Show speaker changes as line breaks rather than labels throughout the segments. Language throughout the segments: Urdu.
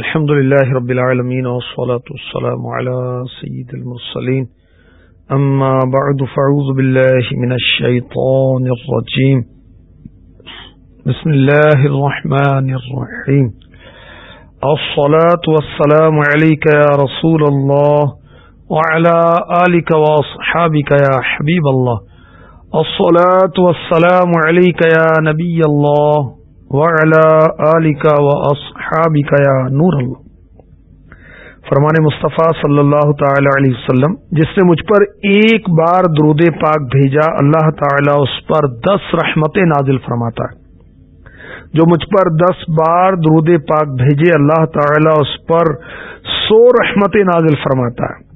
الحمد لله رب العالمين والصلاة والسلام على سيد المرسلين أما بعد فعوذ بالله من الشيطان الرجيم بسم الله الرحمن الرحيم الصلاة والسلام عليك يا رسول الله وعلى آلك وأصحابك يا حبيب الله الصلاة والسلام عليك يا نبي الله وعلى آلك وأصحابك يا نور الله. فرمان مصطفیٰ صلی اللہ تعالی علیہ وسلم، جس نے مجھ پر ایک بار درود پاک بھیجا، اللہ تعالی اس پر دس رحمتیں نازل فرماتا ہے۔ جو مجھ پر دس بار درود پاک بھیجے، اللہ تعالی اس پر سو رحمت نازل فرماتا ہے۔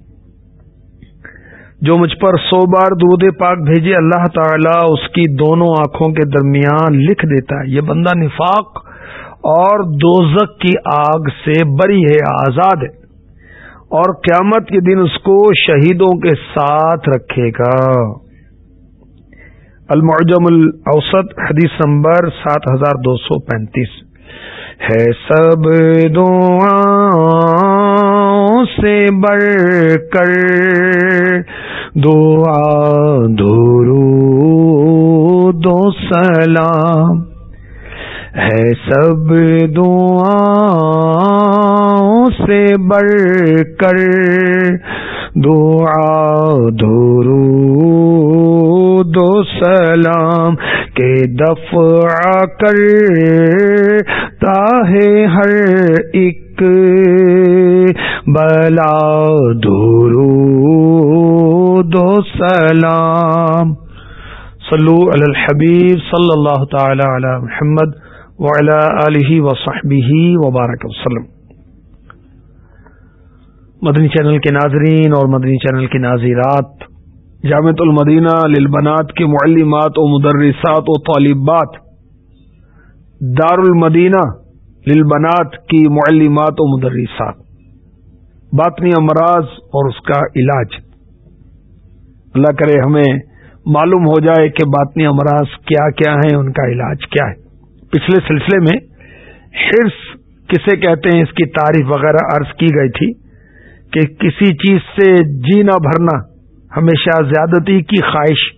جو مجھ پر سو بار درود پاک بھیجے، اللہ تعالی اس کی دونوں آنکھوں کے درمیان لکھ دیتا ہے۔ یہ بندہ نفاق اور دوزک کی آگ سے بری ہے، آزاد ہے۔ اور قیامت کے دن اس کو شہیدوں کے ساتھ رکھے گا۔ المعجم الاوسط، حدیث نمبر سات ہزار دو سو پینتیس۔ ہے سب دعا سے بڑھ کر دعا دورو دو سلام ہے سب دعا سے بڑھ کر دعا درو دو سلام کے دفع کر تاہے ہر ایک بلا درو دو سلام۔ صلو علی الحبیب صلی اللہ تعالی علی محمد وعلی آلہ وصحبہ وبارک وسلم۔ مدنی چینل کے ناظرین اور مدنی چینل کی ناظرات جامع المدینہ للبنات کے معلمات و مدرسات و طالبات دار المدینہ للبنات کی معلمات و مدرسات۔ باطنی امراض اور اس کا علاج۔ اللہ کرے ہمیں معلوم ہو جائے کہ باطنی امراض کیا کیا ہیں، ان کا علاج کیا ہے۔ پچھلے سلسلے میں حرص کسے کہتے ہیں، اس کی تعریف وغیرہ عرض کی گئی تھی کہ کسی چیز سے جی نہ بھرنا ہمیشہ زیادتی کی خواہش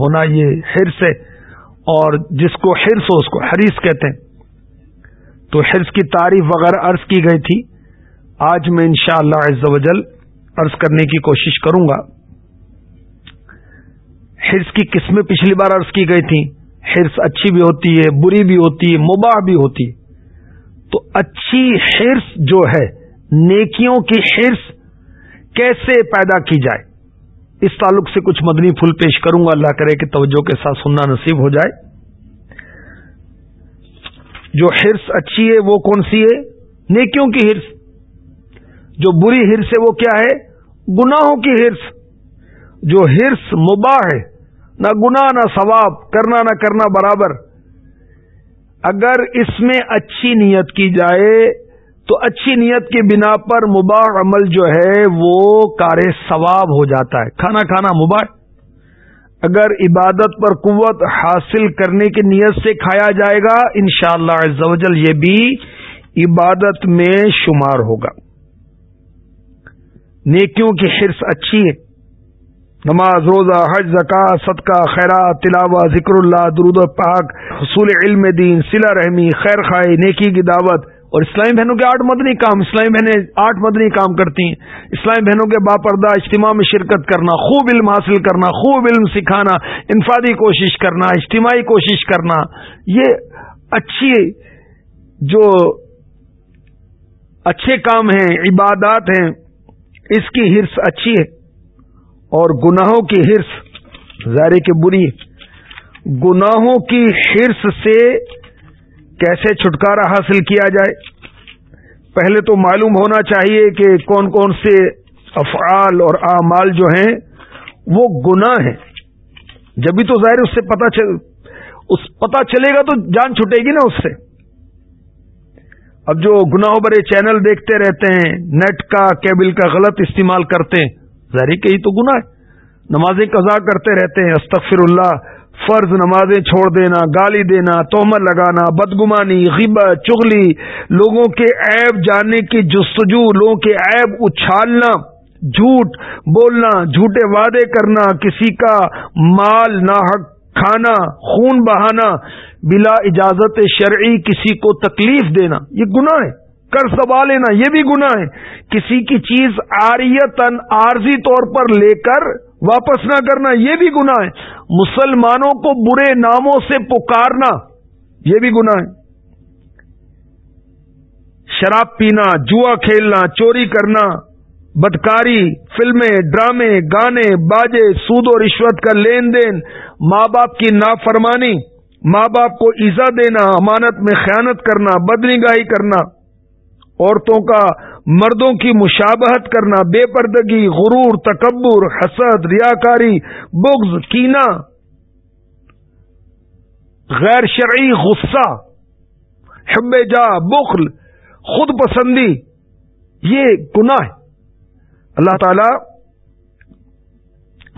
ہونا یہ حرص ہے اور جس کو حرص ہو اس کو حریص کہتے ہیں۔ تو حرص کی تعریف وغیرہ عرض کی گئی تھی۔ آج میں انشاءاللہ شاء اللہ عز عرض کرنے کی کوشش کروں گا۔ حرص کی قسمیں پچھلی بار عرض کی گئی تھی حرص اچھی بھی ہوتی ہے، بری بھی ہوتی ہے، مباح بھی ہوتی ہے۔ تو اچھی حرص جو ہے، نیکیوں کی حرص کیسے پیدا کی جائے؟ اس تعلق سے کچھ مدنی پھول پیش کروں گا۔ اللہ کرے کہ توجہ کے ساتھ سننا نصیب ہو جائے۔ جو ہرس اچھی ہے وہ کون سی ہے؟ نیکیوں کی ہرس جو بری ہرس ہے وہ کیا ہے؟ گناہوں کی ہرس جو ہرس مباح ہے، نہ گنا نہ ثواب، کرنا، نہ کرنا برابر۔ اگر اس میں اچھی نیت کی جائے، تو اچھی نیت کی بنا پر مباح عمل جو ہے، وہ کار ثواب ہو جاتا ہے۔ کھانا کھانا مباح۔ اگر عبادت پر قوت حاصل کرنے کی نیت سے کھایا جائے گا، انشاءاللہ شاء اللہ یہ بھی عبادت میں شمار ہوگا۔ نیکیوں کی حرص اچھی ہے۔ نماز، روزہ، حج زکا صدقہ، خیرات تلاوہ ذکر اللہ، درود پاک، حصول علم دین سلا رحمی، خیر خائی نیکی کی دعوت اور اسلامی بہنوں کے آٹھ مدنی کام، اسلامی بہنیں آٹھ مدنی کام کرتی ہیں۔ اسلامی بہنوں کے باپردہ اجتماع میں شرکت کرنا، خوب علم حاصل کرنا، خوب علم سکھانا، انفادی کوشش کرنا، اجتماعی کوشش کرنا، یہ اچھی جو اچھے کام ہیں، عبادات ہیں، اس کی ہرس اچھی ہے۔ اور گناہوں کی ہرس ظاہر کے بری گناہوں کی ہرس سے کیسے چھٹکارا حاصل کیا جائے۔ پہلے تو معلوم ہونا چاہیے کہ کون کون سے افعال اور اعمال جو ہیں، وہ گناہ ہیں۔ جبھی تو ظاہر اس سے پتا چل، اس پتا چلے گا تو جان چھٹے گی نا اس سے۔ اب جو گناہوں برے چینل دیکھتے رہتے ہیں، نیٹ کا، کیبل کا غلط استعمال کرتے ہیں، ظاہر کہ ہی تو گناہ ہے۔ نمازیں قضا کرتے رہتے ہیں، استغفر اللہ فرض نمازیں چھوڑ دینا، گالی دینا تومر لگانا، بدگمانی، غیبت، چغلی، لوگوں کے عیب جاننے کی جستجو، لوگوں کے عیب اچھالنا، جھوٹ بولنا، جھوٹے وعدے کرنا، کسی کا مال نہ حق کھانا، خون بہانا، بلا اجازت شرعی کسی کو تکلیف دینا، یہ گناہ ہے۔ کر سبا لینا، یہ بھی گناہ ہے۔ کسی کی چیز آریتن عارضی طور پر لے کر واپس نہ کرنا، یہ بھی گناہ ہے۔ مسلمانوں کو برے ناموں سے پکارنا، یہ بھی گناہ ہے۔ شراب پینا، جوا کھیلنا، چوری کرنا، بدکاری، فلمیں، ڈرامے، گانے، باجے، سود و رشوت کا لین دین، ماں باپ کی نافرمانی، ماں باپ کو ایزا دینا، امانت میں خیانت کرنا، بدنگاہی کرنا، عورتوں کا مردوں کی مشابہت کرنا بے پردگی غرور، تکبر، حسد، ریاکاری، بغض کینا غیر شرعی غصہ حب جا بخل، خود پسندی، یہ گناہ ہے۔ اللہ تعالی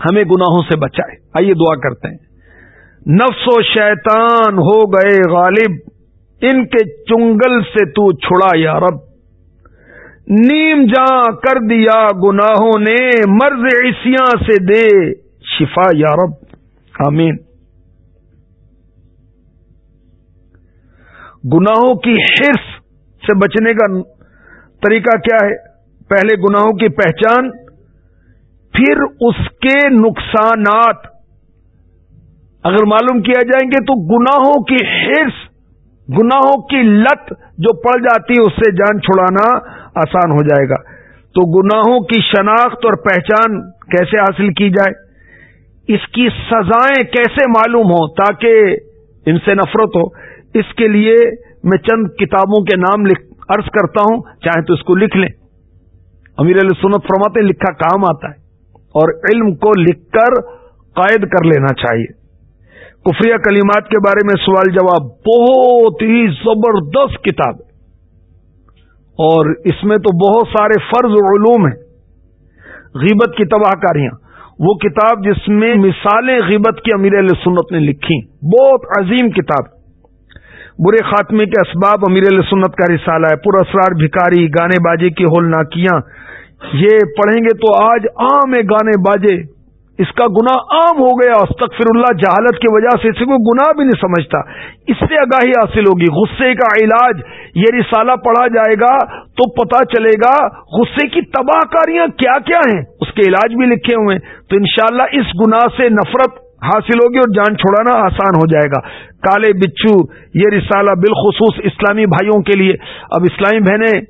ہمیں گناہوں سے بچائے۔ آئیے دعا کرتے ہیں۔ نفس و شیطان ہو گئے غالب، ان کے چنگل سے تو چھڑا یا رب۔ نیم جاں کر دیا گناہوں نے، مرض عصیاں سے دے شفا یا رب۔ آمین۔ گناہوں کی حرف سے بچنے کا طریقہ کیا ہے؟ پہلے گناہوں کی پہچان، پھر اس کے نقصانات۔ اگر معلوم کیا جائیں گے تو گناہوں کی حرف گناہوں کی لت جو پڑ جاتی ہے، اس سے جان چھڑانا آسان ہو جائے گا۔ تو گناہوں کی شناخت اور پہچان کیسے حاصل کی جائے؟ اس کی سزائیں کیسے معلوم ہوں تاکہ ان سے نفرت ہو؟ اس کے لیے میں چند کتابوں کے نام عرض کرتا ہوں چاہے تو اس کو لکھ لیں۔ امیر علیہ سنت فرماتے لکھا کام آتا ہے اور علم کو لکھ کر قائد کر لینا چاہیے۔ کفریہ کلمات کے بارے میں سوال جواب، بہت ہی زبردست کتاب ہے۔ اور اس میں تو بہت سارے فرض علوم ہیں۔ غیبت کی تباہ کاریاں۔ وہ کتاب جس میں مثالیں غیبت کی امیر علیہ سنت نے لکھی۔ بہت عظیم کتاب۔ برے خاتمے کے اسباب امیر علیہ سنت کا رسالہ ہے۔ پر اسرار بھکاری، گانے بازے کی ہول ناکیاں یہ پڑھیں گے تو آج عام ہے گانے باجے اس کا گنا عام ہو گیا استغفر اللہ جہالت کی وجہ سے اسے کوئی گناہ بھی نہیں سمجھتا۔ اس سے آگاہی حاصل ہوگی۔ غصے کا علاج، یہ رسالہ پڑھا جائے گا تو پتا چلے گا غصے کی تباہ کاریاں کیا کیا ہیں۔ اس کے علاج بھی لکھے ہوئے تو انشاءاللہ اس گناہ سے نفرت حاصل ہوگی اور جان چھوڑانا آسان ہو جائے گا۔ کالے بچو یہ رسالہ بالخصوص اسلامی بھائیوں کے لیے۔ اب اسلامی بہنیں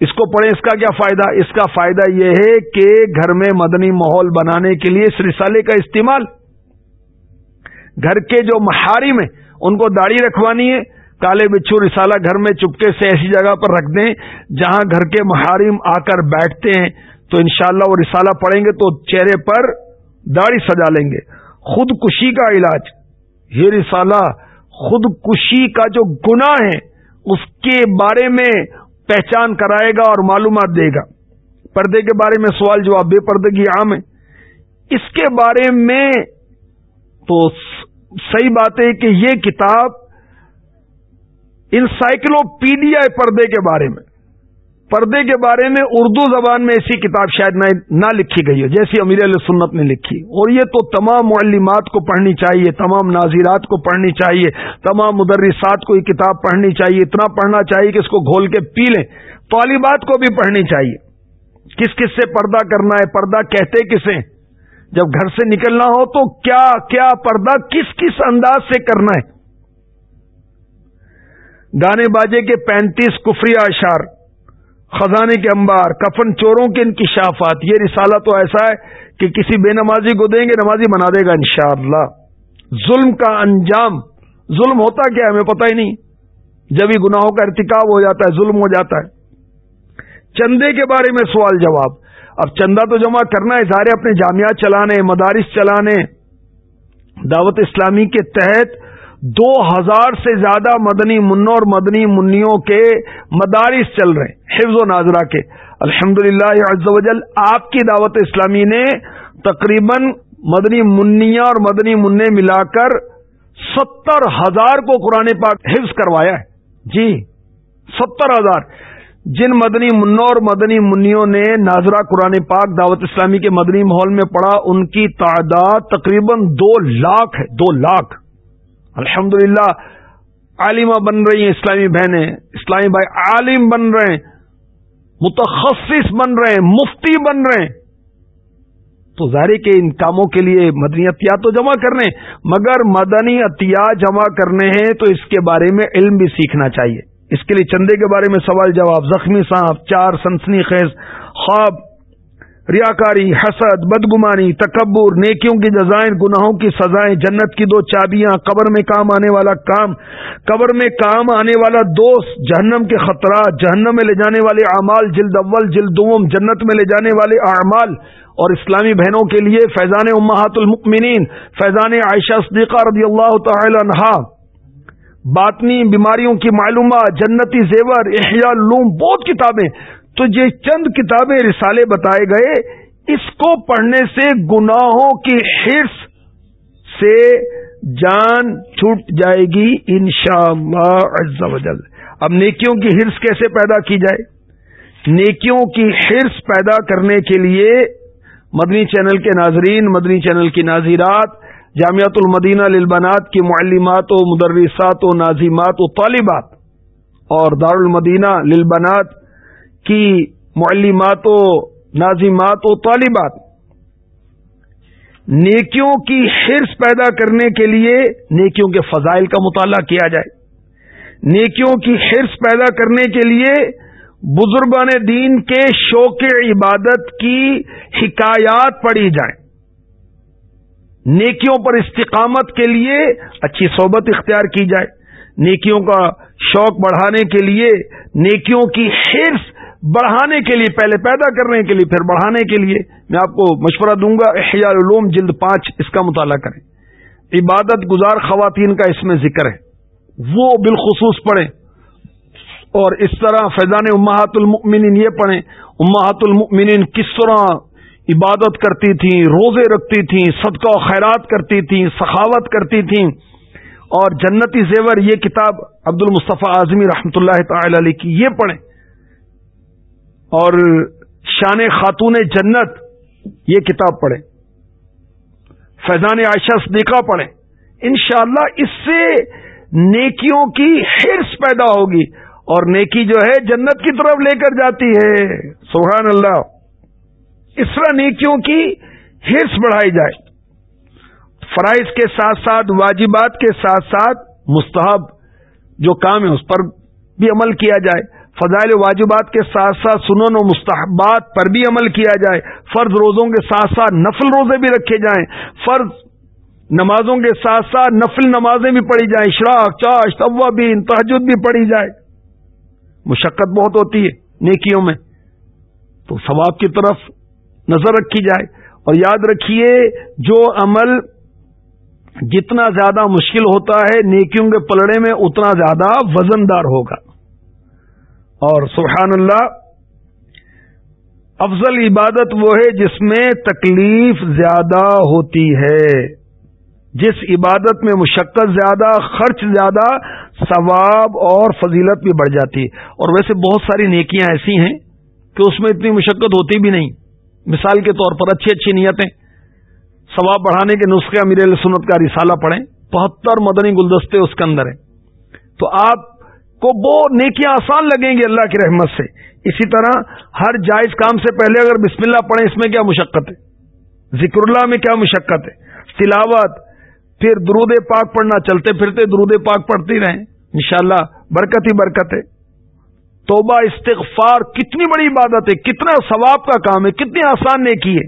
اس کو پڑھیں، اس کا کیا فائدہ؟ اس کا فائدہ یہ ہے کہ گھر میں مدنی ماحول بنانے کے لیے اس رسالے کا استعمال، گھر کے جو محارم ہیں، ان کو داڑھی رکھوانی ہے، کالے بچھو رسالہ گھر میں چپکے سے ایسی جگہ پر رکھ دیں جہاں گھر کے محارم آ کر بیٹھتے ہیں، تو انشاءاللہ وہ رسالہ پڑھیں گے تو چہرے پر داڑھی سجا لیں گے۔ خودکشی کا علاج، یہ رسالہ خودکشی کا جو گناہ ہے، اس کے بارے میں پہچان کرائے گا اور معلومات دے گا۔ پردے کے بارے میں سوال جواب بے پردگی عام ہے۔ اس کے بارے میں تو صحیح بات ہے کہ یہ کتاب انسائکلوپیڈیا پردے کے بارے میں۔ پردے کے بارے میں اردو زبان میں ایسی کتاب شاید نہ لکھی گئی ہے جیسی امیر علیہ سنت نے لکھی۔ اور یہ تو تمام معلمات کو پڑھنی چاہیے، تمام ناظرات کو پڑھنی چاہیے، تمام مدرسات کو یہ کتاب پڑھنی چاہیے، اتنا پڑھنا چاہیے کہ اس کو گھول کے پی لیں۔ طالبات کو بھی پڑھنی چاہیے۔ کس کس سے پردہ کرنا ہے؟ پردہ کہتے کسے جب گھر سے نکلنا ہو تو کیا کیا پردہ کس کس انداز سے کرنا ہے؟ گانے باجے کے پینتیس کفری اشار خزانے کے انبار، کفن چوروں کے انکشافات یہ رسالہ تو ایسا ہے کہ کسی بے نمازی کو دیں گے، نمازی بنا دے گا انشاءاللہ۔ ظلم کا انجام، ظلم ہوتا کیا ہمیں پتہ ہی نہیں۔ جب ہی گناہوں کا ارتکاب ہو جاتا ہے، ظلم ہو جاتا ہے۔ چندے کے بارے میں سوال جواب۔ اب چندہ تو جمع کرنا ہے، سارے اپنے جامعات چلانے، مدارس چلانے۔ دعوت اسلامی کے تحت دو ہزار سے زیادہ مدنی منوں اور مدنی منیوں کے مدارس چل رہے ہیں، حفظ و ناظرہ کے۔ الحمد للہ آپ کی دعوت اسلامی نے تقریباً مدنی منیا اور مدنی منع ملا کر ستر ہزار کو قرآن پاک حفظ کروایا ہے۔ جی ستر ہزار۔ جن مدنی منوں اور مدنی منوں نے ناظرہ قرآن پاک دعوت اسلامی کے مدنی ماحول میں پڑھا، ان کی تعداد تقریباً دو لاکھ ہے، دو لاکھ۔ الحمد للہ عالمہ بن رہی ہیں اسلامی بہنیں، اسلامی بھائی عالم بن رہے ہیں، متخصص بن رہے ہیں، مفتی بن رہے ہیں۔ تو ظاہر کے ان کاموں کے لیے مدنی عطیات تو جمع کرنے مگر مدنی عطیات جمع کرنے ہیں تو اس کے بارے میں علم بھی سیکھنا چاہیے۔ اس کے لیے چندے کے بارے میں سوال جواب، زخمی صاحب، چار سنسنی خیز، خواب ریاکاری، حسد، بدگمانی، تکبر، نیکیوں کی جزائیں، گناہوں کی سزائیں، جنت کی دو چابیاں، قبر میں کام آنے والا کام، قبر میں کام آنے والا دوست، جہنم کے خطرات جہنم میں لے جانے والے اعمال، جلد اول، جلد دوم، جنت میں لے جانے والے اعمال۔ اور اسلامی بہنوں کے لیے فیضان امہات المؤمنین، فیضان عائشہ صدیقہ رضی اللہ تعالی عنہا۔ باطنی بیماریوں کی معلومات، جنتی زیور، احیاء، لوم، بہت کتابیں تو یہ چند کتابیں رسالے بتائے گئے، اس کو پڑھنے سے گناہوں کی حرص سے جان چھوٹ جائے گی ان شاء اللہ اب نیکیوں کی حرص کیسے پیدا کی جائے؟ نیکیوں کی حرص پیدا کرنے کے لیے مدنی چینل کے ناظرین، مدنی چینل کی ناظرات جامعت المدینہ للبنات کی معلمات و مدرسات و ناظمات و طالبات اور دار المدینہ للبنات کی معلمات و نازمات و طالبات۔ نیکیوں کی حرص پیدا کرنے کے لیے نیکیوں کے فضائل کا مطالعہ کیا جائے۔ نیکیوں کی حرص پیدا کرنے کے لیے بزرگان دین کے شوق عبادت کی حکایات پڑھی جائیں۔ نیکیوں پر استقامت کے لیے اچھی صحبت اختیار کی جائے۔ نیکیوں کا شوق بڑھانے کے لیے نیکیوں کی حرص بڑھانے کے لیے، پہلے پیدا کرنے کے لیے، پھر بڑھانے کے لیے میں آپ کو مشورہ دوں گا، احیاء العلوم جلد پانچ اس کا مطالعہ کریں۔ عبادت گزار خواتین کا اس میں ذکر ہے۔ وہ بالخصوص پڑھیں۔ اور اس طرح فیضان امہات المؤمنین یہ پڑھیں۔ امہات المؤمنین کس طرح عبادت کرتی تھیں، روزے رکھتی تھیں، صدقہ و خیرات کرتی تھیں، سخاوت کرتی تھیں۔ اور جنتی زیور یہ کتاب عبد المصطفیٰ اعظمی رحمۃ اللہ تعالی علیہ کی یہ پڑھیں۔ اور شان خاتون جنت یہ کتاب پڑھیں۔ فیضان عائشہ صدیقہ پڑھیں۔ انشاءاللہ اس سے نیکیوں کی حرص پیدا ہوگی اور نیکی جو ہے جنت کی طرف لے کر جاتی ہے۔ سبحان اللہ اس طرح نیکیوں کی حرص بڑھائی جائے۔ فرائض کے ساتھ ساتھ، واجبات کے ساتھ ساتھ مستحب جو کام ہے، اس پر بھی عمل کیا جائے۔ فضائل واجبات کے ساتھ ساتھ سنن و مستحبات پر بھی عمل کیا جائے، فرض روزوں کے ساتھ ساتھ نفل روزے بھی رکھے جائیں، فرض نمازوں کے ساتھ ساتھ نفل نمازیں بھی پڑھی جائیں اشراق چاش طوا بھی تحجد بھی پڑھی جائے۔ مشقت بہت ہوتی ہے نیکیوں میں۔ تو ثواب کی طرف نظر رکھی جائے۔ اور یاد رکھیے، جو عمل جتنا زیادہ مشکل ہوتا ہے، نیکیوں کے پلڑے میں اتنا زیادہ وزن دار ہوگا۔ اور سبحان اللہ، افضل عبادت وہ ہے جس میں تکلیف زیادہ ہوتی ہے۔ جس عبادت میں مشقت زیادہ، خرچ زیادہ، ثواب اور فضیلت بھی بڑھ جاتی ہے۔ اور ویسے بہت ساری نیکیاں ایسی ہیں کہ اس میں اتنی مشقت ہوتی بھی نہیں۔ مثال کے طور پر اچھی اچھی نیتیں۔ ثواب بڑھانے کے نسخے امیر سنت کا رسالہ پڑھیں۔ بہتر مدنی گلدستے اس کے اندر ہیں۔ تو آپ کو وہ نیکیاں آسان لگیں گی اللہ کی رحمت سے۔ اسی طرح ہر جائز کام سے پہلے اگر بسم اللہ پڑھیں، اس میں کیا مشقت ہے؟ ذکر اللہ میں کیا مشقت ہے؟ تلاوت، پھر درود پاک پڑھنا، چلتے پھرتے درود پاک پڑھتی رہیں۔ انشاءاللہ برکت ہی برکت ہے۔ توبہ، استغفار، کتنی بڑی عبادت ہے، کتنا ثواب کا کام ہے، کتنی آسان نیکی ہے۔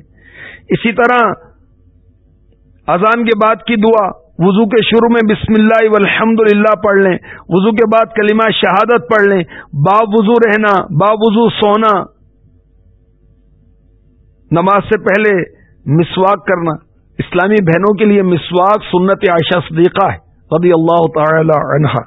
اسی طرح اذان کے بعد کی دعا۔ وضو کے شروع میں بسم اللہ والحمد للہ پڑھ لیں، وضو کے بعد کلمہ شہادت پڑھ لیں با وضو رہنا با وضو سونا، نماز سے پہلے مسواک کرنا۔ اسلامی بہنوں کے لیے مسواک سنت عائشہ صدیقہ ہے، رضی اللہ تعالی عنہا۔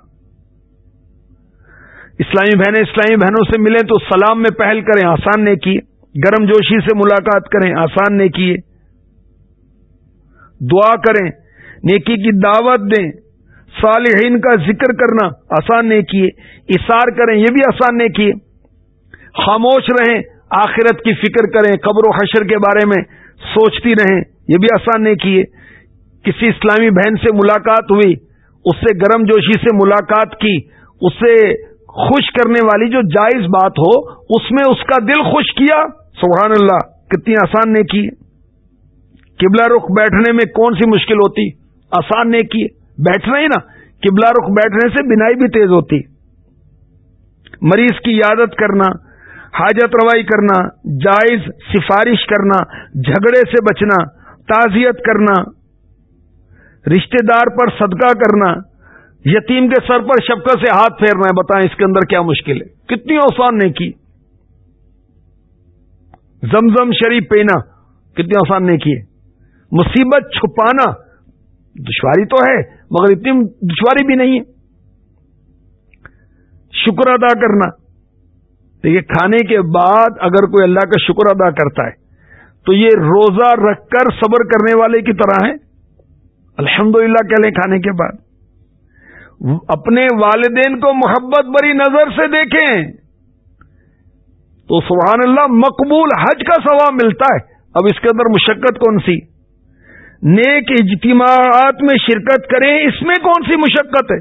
اسلامی بہنیں اسلامی بہنوں سے ملیں تو سلام میں پہل کریں، آسان نے کی گرم جوشی سے ملاقات کریں، آسان نے کیے دعا کریں نیکی کی دعوت دیں۔ صالحین کا ذکر کرنا آسان نیکی ہے۔ اشار کریں، یہ بھی آسان نیکی ہے۔ خاموش رہیں، آخرت کی فکر کریں، قبر و حشر کے بارے میں سوچتی رہیں، یہ بھی آسان نیکی ہے۔ کسی اسلامی بہن سے ملاقات ہوئی، اس سے گرم جوشی سے ملاقات کی، اس سے خوش کرنے والی جو جائز بات ہو، اس میں اس کا دل خوش کیا، سبحان اللہ، کتنی آسان نے کی قبلہ رخ بیٹھنے میں کون سی مشکل ہوتی؟ آسان نے کی بیٹھنا ہی نا، قبلہ رخ بیٹھنے سے بینائی بھی تیز ہوتی۔ مریض کی عادت کرنا، حاجت روائی کرنا، جائز سفارش کرنا، جھگڑے سے بچنا، تعزیت کرنا، رشتہ دار پر صدقہ کرنا، یتیم کے سر پر شفقت سے ہاتھ پھیرنا ہے، بتائیں اس کے اندر کیا مشکل ہے۔ کتنی آسان نے کی زمزم شریف پینا، کتنی آسان نے کی مصیبت چھپانا دشواری تو ہے، مگر اتنی دشواری بھی نہیں ہے۔ شکر ادا کرنا۔ دیکھیے، کھانے کے بعد اگر کوئی اللہ کا شکر ادا کرتا ہے، تو یہ روزہ رکھ کر صبر کرنے والے کی طرح ہے الحمد للہ کہ لیں کھانے کے بعد۔ اپنے والدین کو محبت بری نظر سے دیکھیں۔ تو سبحان اللہ، مقبول حج کا ثواب ملتا ہے۔ اب اس کے اندر مشقت کون سی؟ نیک اجتماعات میں شرکت کریں، اس میں کون سی مشقت ہے؟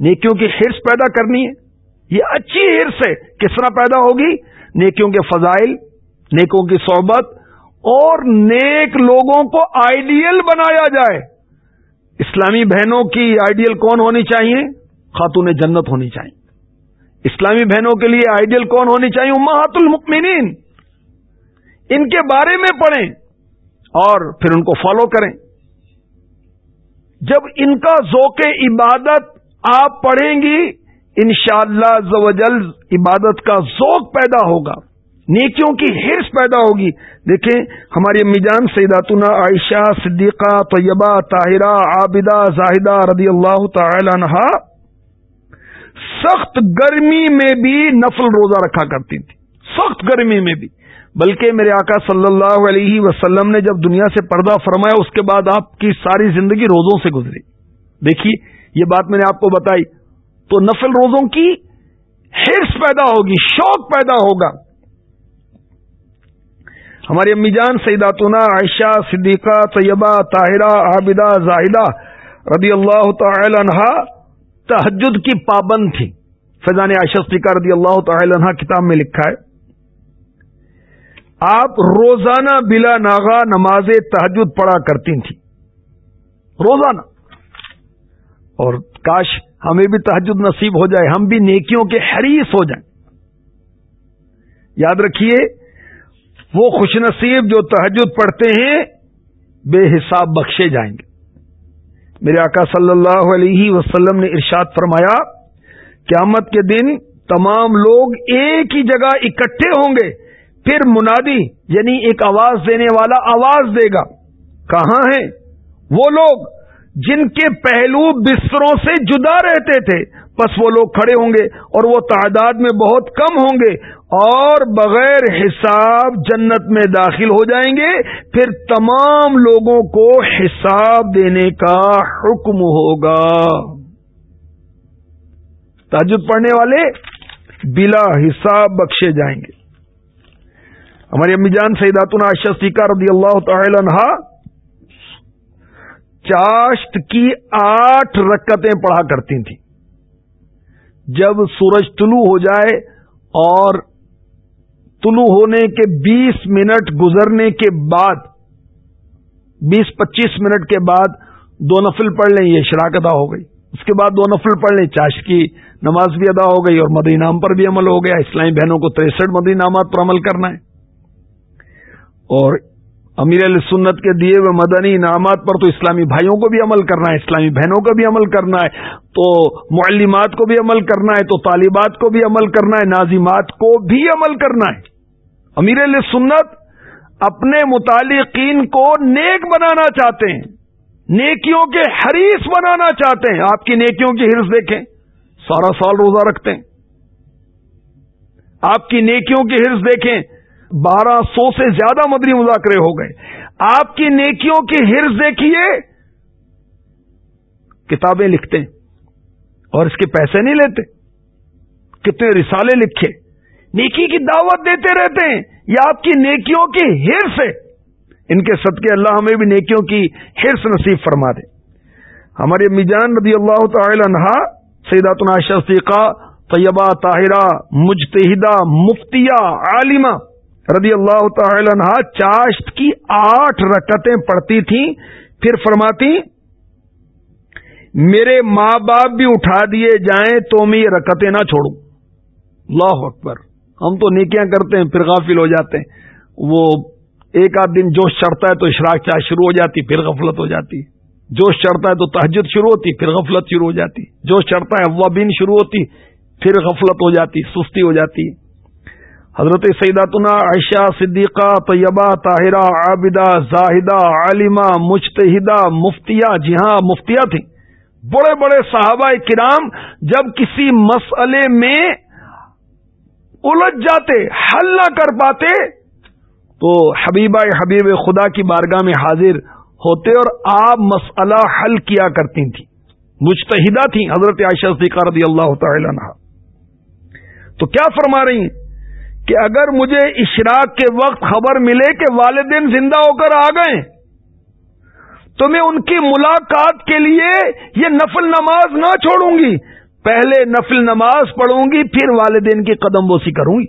نیکیوں کی حرص پیدا کرنی ہے۔ یہ اچھی ہرس ہے، کس طرح پیدا ہوگی؟ نیکیوں کے فضائل نیکوں کی صحبت اور نیک لوگوں کو آئیڈیل بنایا جائے۔ اسلامی بہنوں کی آئیڈیل کون ہونی چاہیے؟ خاتون جنت ہونی چاہیے۔ اسلامی بہنوں کے لیے آئیڈیل کون ہونی چاہیے؟ امہات المکمنین ان کے بارے میں پڑھیں۔ اور پھر ان کو فالو کریں۔ جب ان کا ذوق عبادت آپ پڑھیں گی، انشاءاللہ شاء اللہ عبادت کا ذوق پیدا ہوگا، نیکیوں کی حرص پیدا ہوگی۔ دیکھیں، ہماری امی جان سیداتنا عائشہ صدیقہ طیبہ طاہرہ عابدہ زاہدہ رضی اللہ تعالی عنہ سخت گرمی میں بھی نفل روزہ رکھا کرتی تھی سخت گرمی میں بھی۔ بلکہ میرے آقا صلی اللہ علیہ وسلم نے جب دنیا سے پردہ فرمایا، اس کے بعد آپ کی ساری زندگی روزوں سے گزری۔ دیکھیے، یہ بات میں نے آپ کو بتائی۔ تو نفل روزوں کی ہرس پیدا ہوگی، شوق پیدا ہوگا۔ ہماری امی جان سیداتنا عائشہ، صدیقہ، طیبہ، طاہرہ، عابدہ، زاہدہ رضی اللہ تعالی عنہ تحجد کی پابند تھی فیضان عائشہ صدیقہ رضی اللہ تعالی عنہ کتاب میں لکھا ہے۔ آپ روزانہ بلا ناغا نماز تحجد پڑھا کرتی تھیں۔ روزانہ۔ اور کاش ہمیں بھی تحجد نصیب ہو جائے، ہم بھی نیکیوں کے حریص ہو جائیں۔ یاد رکھیے، وہ خوش نصیب جو تحجد پڑھتے ہیں، بے حساب بخشے جائیں گے۔ میرے آقا صلی اللہ علیہ وسلم نے ارشاد فرمایا، قیامت کے دن تمام لوگ ایک ہی جگہ اکٹھے ہوں گے۔ پھر منادی یعنی ایک آواز دینے والا آواز دے گا۔ کہاں ہیں؟ وہ لوگ جن کے پہلو بستروں سے جدا رہتے تھے۔ بس وہ لوگ کھڑے ہوں گے اور وہ تعداد میں بہت کم ہوں گے۔ اور بغیر حساب جنت میں داخل ہو جائیں گے۔ پھر تمام لوگوں کو حساب دینے کا حکم ہوگا۔ تاجد پڑھنے والے بلا حساب بخشے جائیں گے۔ ہماری امی جان سیدات کا رضی اللہ تعالی عنہ چاشت کی آٹھ رکتیں پڑھا کرتی تھیں۔ جب سورج طلوع ہو جائے اور طلوع ہونے کے بیس منٹ گزرنے کے بعد، بیس پچیس منٹ کے بعد دو نفل پڑھ لیں، یہ شراکت ادا ہو گئی۔ اس کے بعد دو نفل پڑھ لیں چاش کی نماز بھی ادا ہو گئی اور مدی نام پر بھی عمل ہو گیا۔ اسلامی بہنوں کو تریسٹھ مدی نامات پر عمل کرنا ہے۔ اور امیر سنت کے دیے ہوئے مدنی انعامات پر تو اسلامی بھائیوں کو بھی عمل کرنا ہے، اسلامی بہنوں کا بھی عمل کرنا ہے، تو معلمات کو بھی عمل کرنا ہے، تو طالبات کو بھی عمل کرنا ہے نازیمات کو بھی عمل کرنا ہے۔ امیر سنت اپنے متعلقین کو نیک بنانا چاہتے ہیں، نیکیوں کے حریث بنانا چاہتے ہیں۔ آپ کی نیکیوں کی حرص دیکھیں، سارا سال روزہ رکھتے ہیں۔ آپ کی نیکیوں کی حرص دیکھیں بارہ سو سے زیادہ مدری مذاکرے ہو گئے۔ آپ کی نیکیوں کی ہرس دیکھیے۔ کتابیں لکھتے ہیں اور اس کے پیسے نہیں لیتے۔ کتنے رسالے لکھے۔ نیکی کی دعوت دیتے رہتے ہیں۔ یہ آپ کی نیکیوں کی ہرس ہے۔ ان کے صدقے اللہ ہمیں بھی نیکیوں کی ہرس نصیب فرما دے۔ ہمارے میجان رضی اللہ تعالی عنہا سیدات صدیقہ طیبہ، طاہرہ، مجتہدہ، مفتیہ، عالمہ رضی اللہ تعالی عنہ چاشت کی آٹھ رکتیں پڑتی تھیں، پھر فرماتی، میرے ماں باپ بھی اٹھا دیے جائیں تو میں یہ رکتیں نہ چھوڑوں۔ اللہ اکبر۔ ہم تو نیکیاں کرتے ہیں، پھر غافل ہو جاتے ہیں۔ وہ ایک آدھ دن جوش چڑھتا ہے تو اشراق چاہ شروع ہو جاتی، پھر غفلت ہو جاتی۔ جوش چڑھتا ہے تو تہجد شروع ہوتی، پھر غفلت شروع ہو جاتی۔ جوش چڑھتا ہے ابا بین شروع ہوتی، پھر غفلت ہو جاتی، سستی ہو جاتی۔ حضرت سیداتنا عائشہ صدیقہ طیبہ طاہرہ عابدہ زاہدہ عالمہ مشتحدہ مفتیہ جی ہاں مفتیہ تھیں۔ بڑے بڑے صحابہ کرام جب کسی مسئلے میں الجھ جاتے حل نہ کر پاتے، تو حبیبہ، حبیب خدا کی بارگاہ میں حاضر ہوتے اور آپ مسئلہ حل کیا کرتی تھیں۔ مجتہدہ تھیں، حضرت عائشہ صدیقہ رضی اللہ تعالی عنہ۔ تو کیا فرما رہی ہیں؟ کہ اگر مجھے اشراق کے وقت خبر ملے کہ والدین زندہ ہو کر آ گئے، تو میں ان کی ملاقات کے لیے یہ نفل نماز نہ چھوڑوں گی۔ پہلے نفل نماز پڑھوں گی، پھر والدین کی قدم بوسی کروں گی۔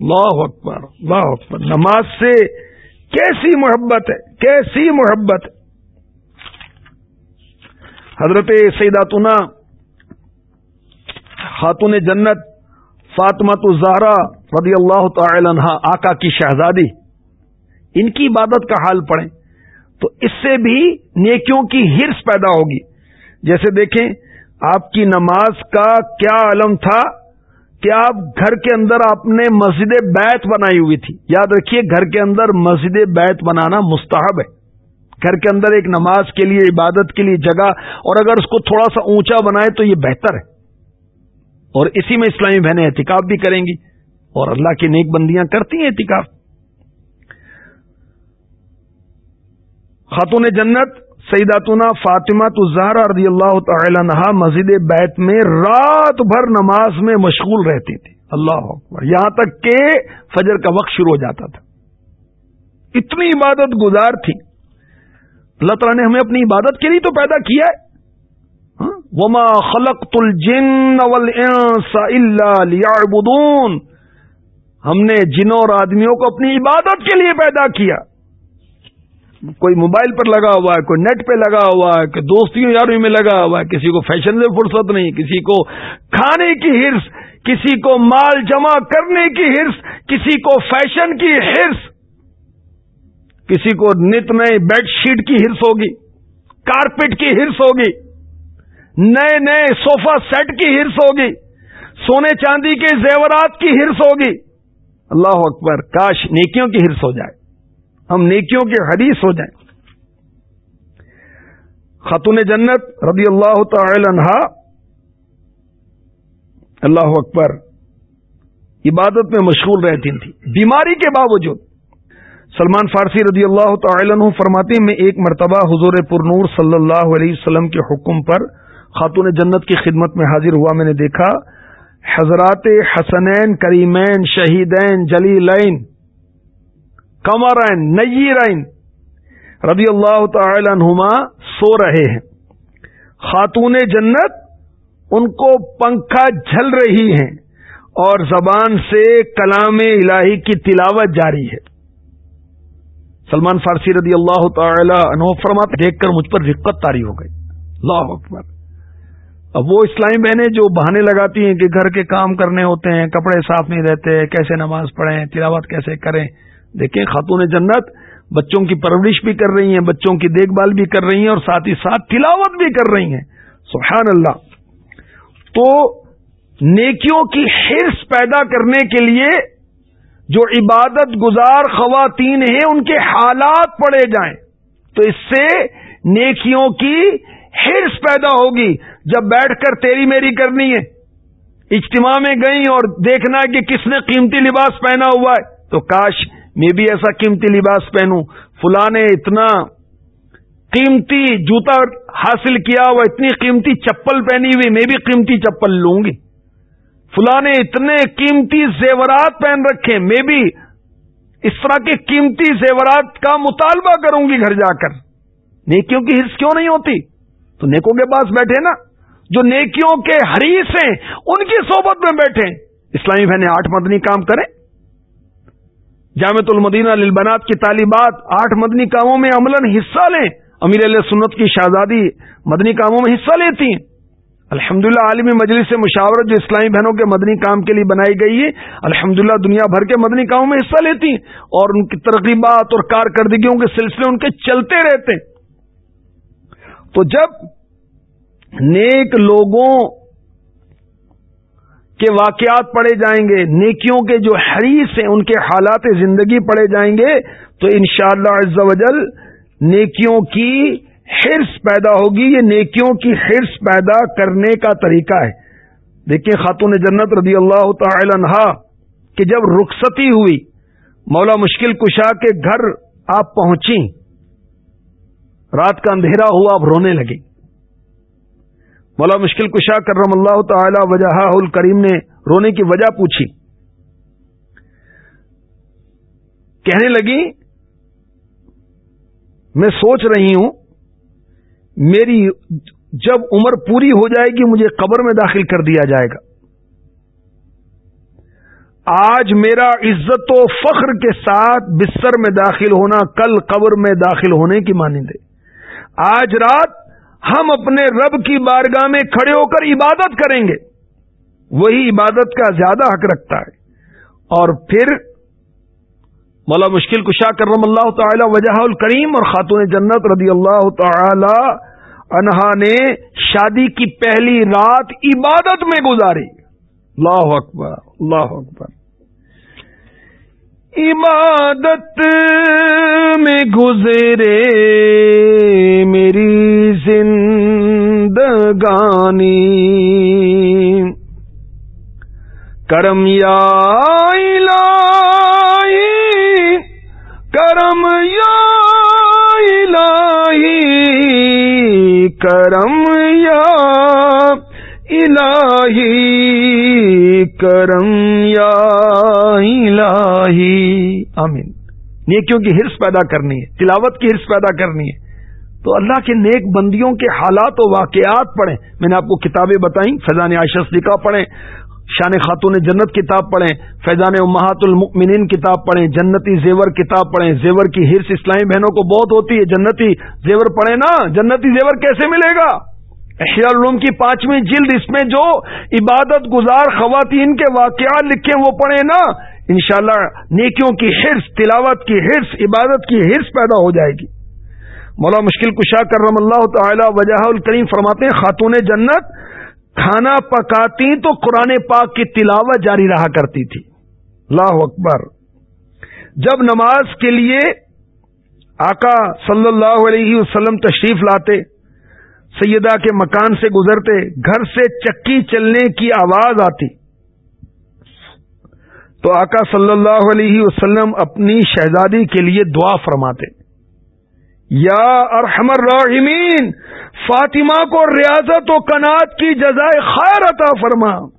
اللہ اکبر اللہ اکبر۔ نماز سے کیسی محبت ہے، کیسی محبت ہے۔ حضرت سیداتنا خاتون جنت فاطمہ تو زہرا رضی اللہ تعالی عنہ آقا کی شہزادی، ان کی عبادت کا حال پڑھیں تو اس سے بھی نیکیوں کی ہرس پیدا ہوگی۔ جیسے دیکھیں، آپ کی نماز کا کیا علم تھا کہ آپ گھر کے اندر آپ نے مسجد بیت بنائی ہوئی تھی۔ یاد رکھیے، گھر کے اندر مسجد بیت بنانا مستحب ہے۔ گھر کے اندر ایک نماز کے لیے، عبادت کے لیے جگہ، اور اگر اس کو تھوڑا سا اونچا بنائے تو یہ بہتر ہے۔ اور اسی میں اسلامی بہنیں احتکاب بھی کریں گی اور اللہ کی نیک بندیاں کرتی ہیں احتکاب خاتون جنت، سیداتنا فاطمہ تو زہرا رضی اللہ تعالی عنہ مسجد بیت میں رات بھر نماز میں مشغول رہتی تھی۔ اللہ اکبر۔ یہاں تک کہ فجر کا وقت شروع ہو جاتا تھا۔ اتنی عبادت گزار تھی۔ اللہ تعالیٰ نے ہمیں اپنی عبادت کے لیے تو پیدا کیا ہے۔ ہاں؟ وما خلق الجن والانس الا ليعبدون۔ ہم نے جنوں اور آدمیوں کو اپنی عبادت کے لیے پیدا کیا۔ کوئی موبائل پر لگا ہوا ہے، کوئی نیٹ پہ لگا ہوا ہے کہ دوستیوں یارویں میں لگا ہوا ہے، کسی کو فیشن سے فرصت نہیں، کسی کو کھانے کی ہرس کسی کو مال جمع کرنے کی ہرس کسی کو فیشن کی ہرس کسی کو نت نئے بیڈ شیٹ کی ہرس ہوگی، کارپیٹ کی ہرس ہوگی۔ نئے نئے صوفہ سیٹ کی ہرس ہوگی، سونے چاندی کے زیورات کی ہرس ہوگی۔ اللہ اکبر، کاش نیکیوں کی ہرس ہو جائے۔ ہم نیکیوں کے حدیث ہو جائیں۔ خاتون جنت رضی اللہ تعالی عنہا اللہ اکبر، عبادت میں مشغول رہتی تھی بیماری کے باوجود، سلمان فارسی رضی اللہ تعالی عنہ فرماتے میں ایک مرتبہ حضور پر نور صلی اللہ علیہ وسلم کے حکم پر خاتون جنت کی خدمت میں حاضر ہوا میں نے دیکھا۔ حضرات حسنین، کریمین، شہیدین، جلیلین کمرین نیرین رضی اللہ تعالی عنہما سو رہے ہیں۔ خاتون جنت ان کو پنکھا جھل رہی ہیں اور زبان سے کلام الہی کی تلاوت جاری ہے۔ سلمان فارسی رضی اللہ تعالی عنہ فرمات دیکھ کر مجھ پر رقت تاری ہو گئی۔ اللہ اکبر۔ اب وہ اسلامی بہنیں جو بہانے لگاتی ہیں کہ گھر کے کام کرنے ہوتے ہیں، کپڑے صاف نہیں رہتے، کیسے نماز پڑھیں، تلاوت کیسے کریں۔ دیکھیں، خاتون جنت بچوں کی پرورش بھی کر رہی ہیں، بچوں کی دیکھ بھال بھی کر رہی ہیں اور ساتھ ہی ساتھ تلاوت بھی کر رہی ہیں۔ سبحان اللہ۔ تو نیکیوں کی حرص پیدا کرنے کے لیے جو عبادت گزار خواتین ہیں، ان کے حالات پڑے جائیں۔ تو اس سے نیکیوں کی ہرس پیدا ہوگی جب بیٹھ کر تیری میری کرنی ہے۔ اجتماع میں گئی اور دیکھنا ہے کہ کس نے قیمتی لباس پہنا ہوا ہے۔ تو کاش میں بھی ایسا قیمتی لباس پہنوں۔ فلاں نے اتنا قیمتی جوتا حاصل کیا وہ اتنی قیمتی چپل پہنی ہوئی، میں بھی قیمتی چپل لوں گی۔ فلاں نے اتنے قیمتی زیورات پہن رکھے، میں بھی اس طرح کے قیمتی زیورات کا مطالبہ کروں گی گھر جا کر۔ نیکیوں کی ہرس کیوں نہیں ہوتی؟ تو نیکوں کے پاس بیٹھے نا، جو نیکیوں کے حریث ہیں، ان کی صحبت میں بیٹھے۔ اسلامی بہنیں آٹھ مدنی کام کریں۔ جامع المدینہ للبنات کی طالبات آٹھ مدنی کاموں میں عمل حصہ لیں۔ امیر علیہ سنت کی شہزادی مدنی کاموں میں حصہ لیتی ہیں۔ الحمد للہ عالمی مجلس سے مشاورت جو اسلامی بہنوں کے مدنی کام کے لیے بنائی گئی ہے الحمد دنیا بھر کے مدنی کاموں میں حصہ لیتی ہیں۔ اور ان کی ترغیبات اور کارکردگیوں کے سلسلے ان کے چلتے رہتے ہیں۔ تو جب نیک لوگوں کے واقعات پڑے جائیں گے، نیکیوں کے جو حریث ہیں، ان کے حالات زندگی پڑے جائیں گے، تو انشاءاللہ شاء اللہ نیکیوں کی حرص پیدا ہوگی۔ یہ نیکیوں کی حرص پیدا کرنے کا طریقہ ہے۔ دیکھیں خاتون جنت رضی اللہ تعالی عنہا کہ جب رخصتی ہوئی، مولا مشکل کشا کے گھر آپ پہنچی رات کا اندھیرا ہوا، اب رونے لگی۔ مولا مشکل کشا کرم اللہ تعالی وجہ الکریم نے رونے کی وجہ پوچھی۔ کہنے لگی، میں سوچ رہی ہوں، میری جب عمر پوری ہو جائے گی، مجھے قبر میں داخل کر دیا جائے گا۔ آج میرا عزت و فخر کے ساتھ بستر میں داخل ہونا، کل قبر میں داخل ہونے کی مانند ہے آج رات ہم اپنے رب کی بارگاہ میں کھڑے ہو کر عبادت کریں گے۔ وہی عبادت کا زیادہ حق رکھتا ہے۔ اور پھر مولا مشکل کشا کرم اللہ تعالی وجہ الکریم اور خاتون جنت رضی اللہ تعالی انہا نے شادی کی پہلی رات عبادت میں گزاری۔ اللہ اکبر اللہ اکبر۔ عبادت میں گزرے میری زندگانی۔ کرم یا الہی، کرم یا الہی، کرم یا الہی، کرم یا الہی آمین۔ نیکیوں کی ہرس پیدا کرنی ہے، تلاوت کی ہرس پیدا کرنی ہے۔ تو اللہ کے نیک بندیوں کے حالات و واقعات پڑھیں۔ میں نے آپ کو کتابیں بتائیں، فیضان عائشہ صدیقہ پڑھیں، شان خاتون جنت کتاب پڑھیں، فیضان امہات المؤمنین کتاب پڑھیں، جنتی زیور کتاب پڑھیں۔ زیور کی ہرس اسلامی بہنوں کو بہت ہوتی ہے، جنتی زیور پڑھیں نا، جنتی زیور کیسے ملے گا؟ احیاء العلوم کی پانچویں جلد، اس میں جو عبادت گزار خواتین کے واقعات لکھے وہ پڑھیں نا، انشاءاللہ نیکیوں کی ہرس تلاوت کی ہرس عبادت کی ہرس پیدا ہو جائے گی۔ مولا مشکل کشا کرم اللہ تعالی وجہ الکریم فرماتے ہیں، خاتون جنت، کھانا پکاتی تو قرآن پاک کی تلاوت جاری رہا کرتی تھی۔ اللہ اکبر۔ جب نماز کے لیے آقا صلی اللہ علیہ وسلم تشریف لاتے سیدہ کے مکان سے گزرتے، گھر سے چکی چلنے کی آواز آتی۔ تو آقا صلی اللہ علیہ وسلم اپنی شہزادی کے لیے دعا فرماتے۔ یا ارحم الراحمین، فاطمہ کو ریاضت و کنات کی جزائے خیر عطا فرما۔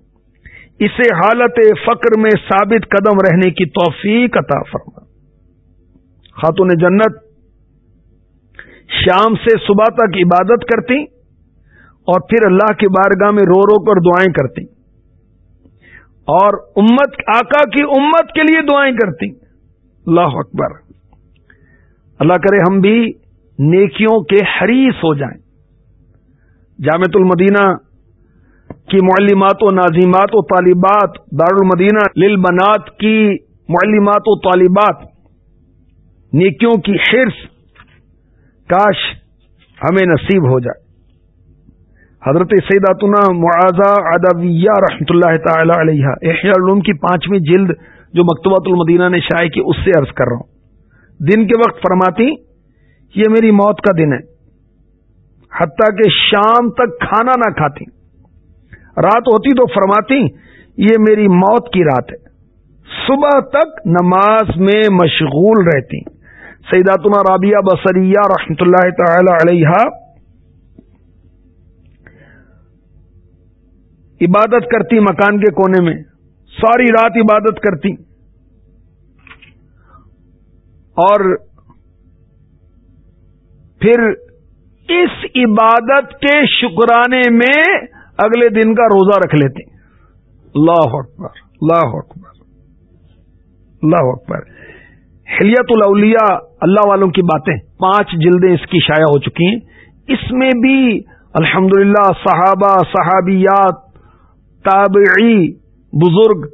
اسے حالت فقر میں ثابت قدم رہنے کی توفیق عطا فرما۔ خاتون جنت شام سے صبح تک عبادت کرتی اور پھر اللہ کی بارگاہ میں رو رو کر دعائیں کرتی اور امت آقا کی امت کے لیے دعائیں کرتی اللہ اکبر اللہ کرے ہم بھی نیکیوں کے حریص ہو جائیں جامع المدینہ کی معلمات و نازیمات و طالبات دار المدینہ للبنات کی معلمات و طالبات نیکیوں کی حرص کاش ہمیں نصیب ہو جائے۔ حضرت سیداتنا معاذہ ادویہ رحمۃ اللہ تعالی علیہ، احیاء العلوم کی پانچویں جلد جو مکتبۃ المدینہ نے شائع کی، اس سے عرض کر رہا ہوں۔ دن کے وقت فرماتی، یہ میری موت کا دن ہے۔ حتیٰ کہ شام تک کھانا نہ کھاتی۔ رات ہوتی تو فرماتی، یہ میری موت کی رات ہے۔ صبح تک نماز میں مشغول رہتی۔ سیداتنا رابعہ بصریہ رحمت اللہ تعالی علیہ عبادت کرتی مکان کے کونے میں، ساری رات عبادت کرتی۔ اور پھر اس عبادت کے شکرانے میں اگلے دن کا روزہ رکھ لیتے اللہ اکبر اللہ اکبر اللہ اکبر۔ حلیت الاولیاء اللہ والوں کی باتیں پانچ جلدیں اس کی شائع ہو چکی ہیں۔ اس میں بھی الحمد صحابہ، صحابیات، تابعی، بزرگ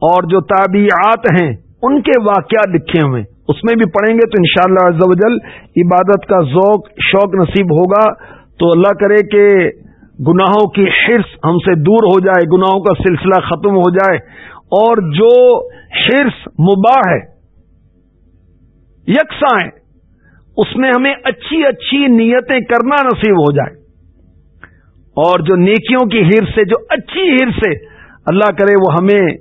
اور جو تابعات ہیں، ان کے واقعات لکھے ہوئے اس میں بھی پڑھیں گے تو انشاءاللہ شاء اللہ عبادت کا ذوق، شوق نصیب ہوگا۔ تو اللہ کرے کہ گناہوں کی حرص ہم سے دور ہو جائے، گناہوں کا سلسلہ ختم ہو جائے۔ اور جو حرص مباح ہے یکساں اس میں ہمیں اچھی اچھی نیتیں کرنا نصیب ہو جائے۔ اور جو نیکیوں کی ہرس سے، جو اچھی ہرس سے، اللہ کرے وہ ہمیں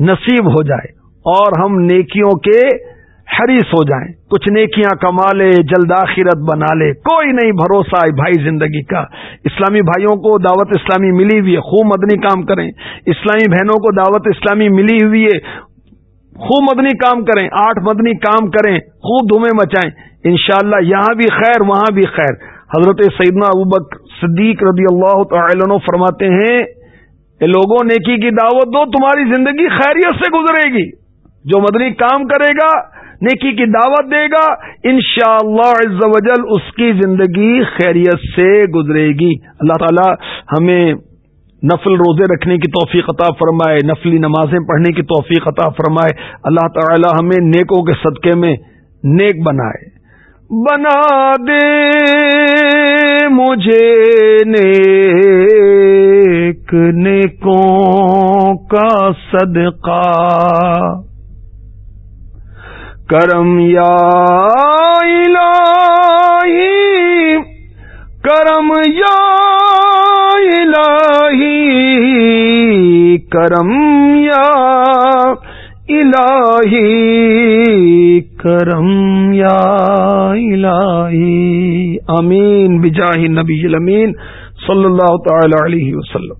نصیب ہو جائے اور ہم نیکیوں کے حریص ہو جائیں۔ کچھ نیکیاں کما لے، جلد آخرت بنا لے۔ کوئی نہیں بھروسہ ہے بھائی زندگی کا۔ اسلامی بھائیوں کو دعوت اسلامی ملی ہوئی ہے خوب مدنی کام کریں۔ اسلامی بہنوں کو دعوت اسلامی ملی ہوئی ہے۔ خوب مدنی کام کریں، آٹھ مدنی کام کریں، خوب دھومے مچائیں۔ انشاءاللہ یہاں بھی خیر، وہاں بھی خیر۔ حضرت سیدنا ابوبک صدیق رضی اللہ تعالی فرماتے ہیں لوگوں، نیکی کی دعوت دو، تمہاری زندگی خیریت سے گزرے گی۔ جو مدنی کام کرے گا، نیکی کی دعوت دے گا، انشاءاللہ شاء اللہ اس کی زندگی خیریت سے گزرے گی۔ اللہ تعالی ہمیں نفل روزے رکھنے کی توفیق عطا فرمائے، نفلی نمازیں پڑھنے کی توفیق عطا فرمائے۔ اللہ تعالی ہمیں نیکوں کے صدقے میں نیک بنائے۔ بنا دے مجھے نیک نیکوں کا صدقہ۔ کرم یا الہی، کرم یا الہی کرم یا الہی کرم یا الہی۔ امین بجاہ نبی الامین صلی اللہ تعالی علیہ وسلم۔